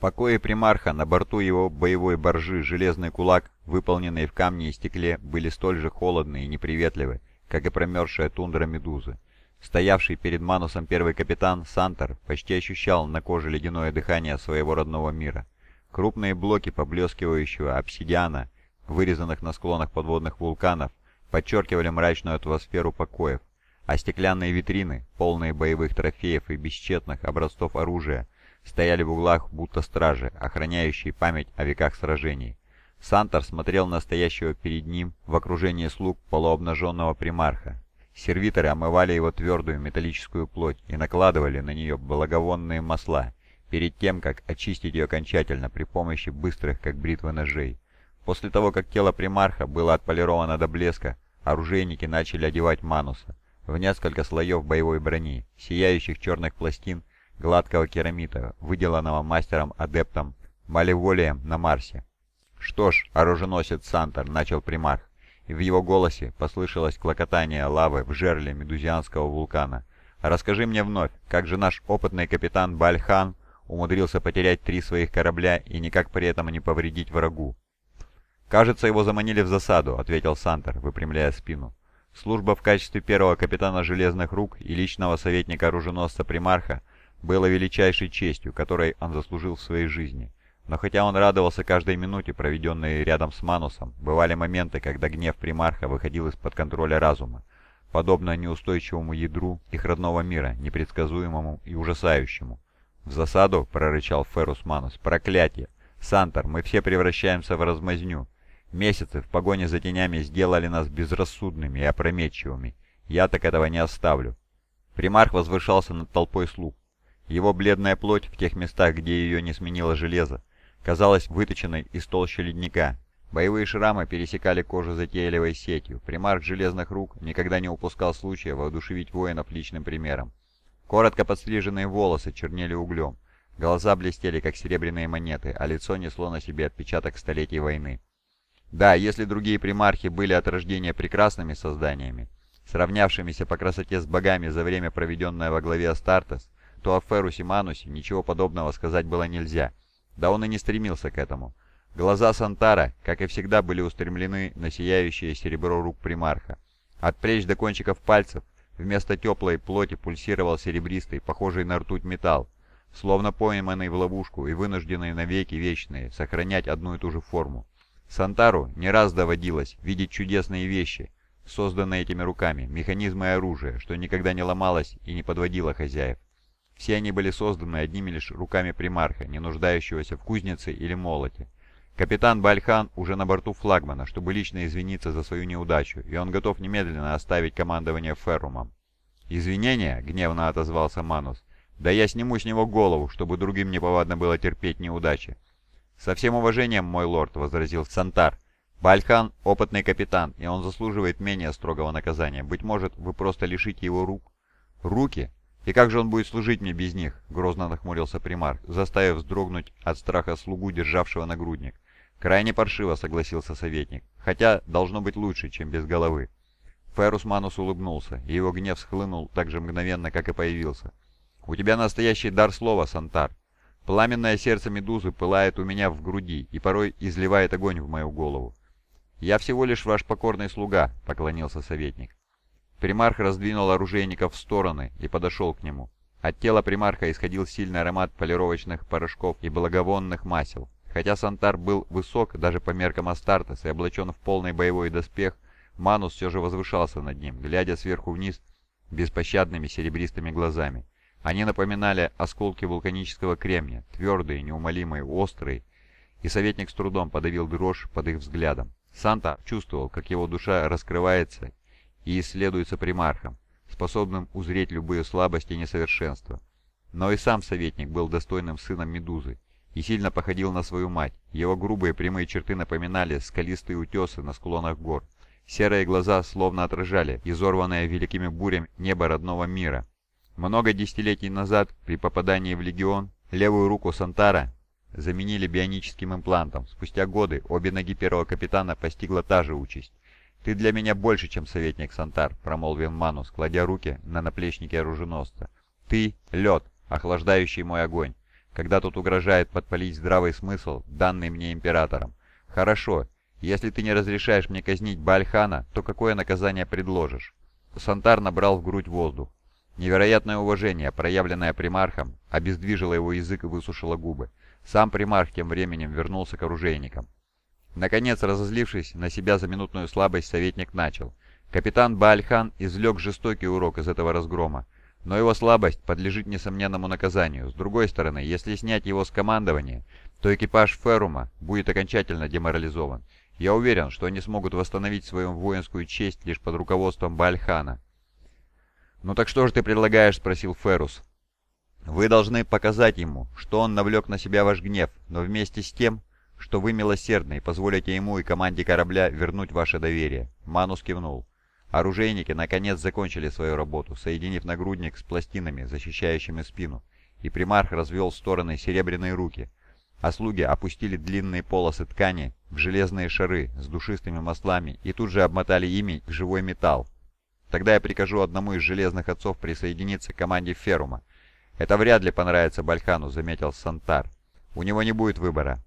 покое примарха на борту его боевой баржи «Железный кулак», выполненные в камне и стекле, были столь же холодны и неприветливы, как и промерзшая тундра Медузы. Стоявший перед Манусом первый капитан Сантор почти ощущал на коже ледяное дыхание своего родного мира. Крупные блоки поблескивающего обсидиана, вырезанных на склонах подводных вулканов, подчеркивали мрачную атмосферу покоев, а стеклянные витрины, полные боевых трофеев и бесчетных образцов оружия, стояли в углах, будто стражи, охраняющие память о веках сражений. Сантор смотрел на стоящего перед ним в окружении слуг полуобнаженного примарха. Сервиторы омывали его твердую металлическую плоть и накладывали на нее благовонные масла, перед тем, как очистить ее окончательно при помощи быстрых, как бритвы, ножей. После того, как тело примарха было отполировано до блеска, оружейники начали одевать Мануса в несколько слоев боевой брони, сияющих черных пластин гладкого керамита, выделанного мастером-адептом Малеволием на Марсе. «Что ж, оруженосец Сантор», — начал примарх, и в его голосе послышалось клокотание лавы в жерле медузианского вулкана. «Расскажи мне вновь, как же наш опытный капитан Бальхан умудрился потерять три своих корабля и никак при этом не повредить врагу?» «Кажется, его заманили в засаду», — ответил Сантор, выпрямляя спину. Служба в качестве первого капитана Железных Рук и личного советника оруженосца Примарха была величайшей честью, которой он заслужил в своей жизни. Но хотя он радовался каждой минуте, проведенной рядом с Манусом, бывали моменты, когда гнев Примарха выходил из-под контроля разума, подобно неустойчивому ядру их родного мира, непредсказуемому и ужасающему. «В засаду?» — прорычал Ферус Манус. «Проклятие! Сантор, мы все превращаемся в размазню. Месяцы в погоне за тенями сделали нас безрассудными и опрометчивыми. Я так этого не оставлю». Примарх возвышался над толпой слуг. Его бледная плоть в тех местах, где ее не сменило железо, казалась выточенной из толщи ледника. Боевые шрамы пересекали кожу затейливой сетью. Примарх железных рук никогда не упускал случая воодушевить воинов личным примером. Коротко подстриженные волосы чернели углем. Глаза блестели, как серебряные монеты, а лицо несло на себе отпечаток столетий войны. Да, если другие примархи были от рождения прекрасными созданиями, сравнявшимися по красоте с богами за время, проведенное во главе Астартес, то о Ферусе Манусе ничего подобного сказать было нельзя. Да он и не стремился к этому. Глаза Сантара, как и всегда, были устремлены на сияющее серебро рук примарха. От плеч до кончиков пальцев вместо теплой плоти пульсировал серебристый, похожий на ртуть металл, словно пойманный в ловушку и вынужденный навеки вечные сохранять одну и ту же форму. Сантару не раз доводилось видеть чудесные вещи, созданные этими руками, механизмы и оружие, что никогда не ломалось и не подводило хозяев. Все они были созданы одними лишь руками примарха, не нуждающегося в кузнице или молоте. Капитан Бальхан уже на борту флагмана, чтобы лично извиниться за свою неудачу, и он готов немедленно оставить командование Феррумом. «Извинения?» — гневно отозвался Манус. «Да я сниму с него голову, чтобы другим неповадно было терпеть неудачи». «Со всем уважением, мой лорд», — возразил Сантар. «Бальхан — опытный капитан, и он заслуживает менее строгого наказания. Быть может, вы просто лишите его рук?» «Руки? «И как же он будет служить мне без них?» — грозно нахмурился примар, заставив вздрогнуть от страха слугу, державшего нагрудник. «Крайне паршиво», — согласился советник, «хотя должно быть лучше, чем без головы». Ферус Манус улыбнулся, и его гнев схлынул так же мгновенно, как и появился. «У тебя настоящий дар слова, Сантар. Пламенное сердце медузы пылает у меня в груди и порой изливает огонь в мою голову». «Я всего лишь ваш покорный слуга», — поклонился советник. Примарх раздвинул оружейников в стороны и подошел к нему. От тела примарха исходил сильный аромат полировочных порошков и благовонных масел. Хотя Сантар был высок даже по меркам Астартес и облачен в полный боевой доспех, Манус все же возвышался над ним, глядя сверху вниз беспощадными серебристыми глазами. Они напоминали осколки вулканического кремня, твердые, неумолимые, острые, и советник с трудом подавил дрожь под их взглядом. Санта чувствовал, как его душа раскрывается и исследуется примархом, способным узреть любые слабости и несовершенства. Но и сам советник был достойным сыном Медузы и сильно походил на свою мать. Его грубые прямые черты напоминали скалистые утесы на склонах гор. Серые глаза словно отражали изорванное великими бурями небо родного мира. Много десятилетий назад, при попадании в Легион, левую руку Сантара заменили бионическим имплантом. Спустя годы обе ноги первого капитана постигла та же участь. «Ты для меня больше, чем советник Сантар», — промолвил Манус, кладя руки на наплечники оруженосца. «Ты — лед, охлаждающий мой огонь. когда тот угрожает подпалить здравый смысл, данный мне императором. Хорошо, если ты не разрешаешь мне казнить Бальхана, то какое наказание предложишь?» Сантар набрал в грудь воздух. Невероятное уважение, проявленное примархом, обездвижило его язык и высушило губы. Сам примарх тем временем вернулся к оружейникам. Наконец, разозлившись на себя за минутную слабость, советник начал. Капитан Баальхан извлек жестокий урок из этого разгрома, но его слабость подлежит несомненному наказанию. С другой стороны, если снять его с командования, то экипаж Ферума будет окончательно деморализован. Я уверен, что они смогут восстановить свою воинскую честь лишь под руководством Баальхана. «Ну так что же ты предлагаешь?» — спросил Ферус. «Вы должны показать ему, что он навлек на себя ваш гнев, но вместе с тем, что вы милосердны и позволите ему и команде корабля вернуть ваше доверие». Манус кивнул. Оружейники наконец закончили свою работу, соединив нагрудник с пластинами, защищающими спину, и примарх развел в стороны серебряные руки, а слуги опустили длинные полосы ткани в железные шары с душистыми маслами и тут же обмотали ими живой металл, Тогда я прикажу одному из железных отцов присоединиться к команде Ферума. Это вряд ли понравится Бальхану, заметил Сантар. У него не будет выбора.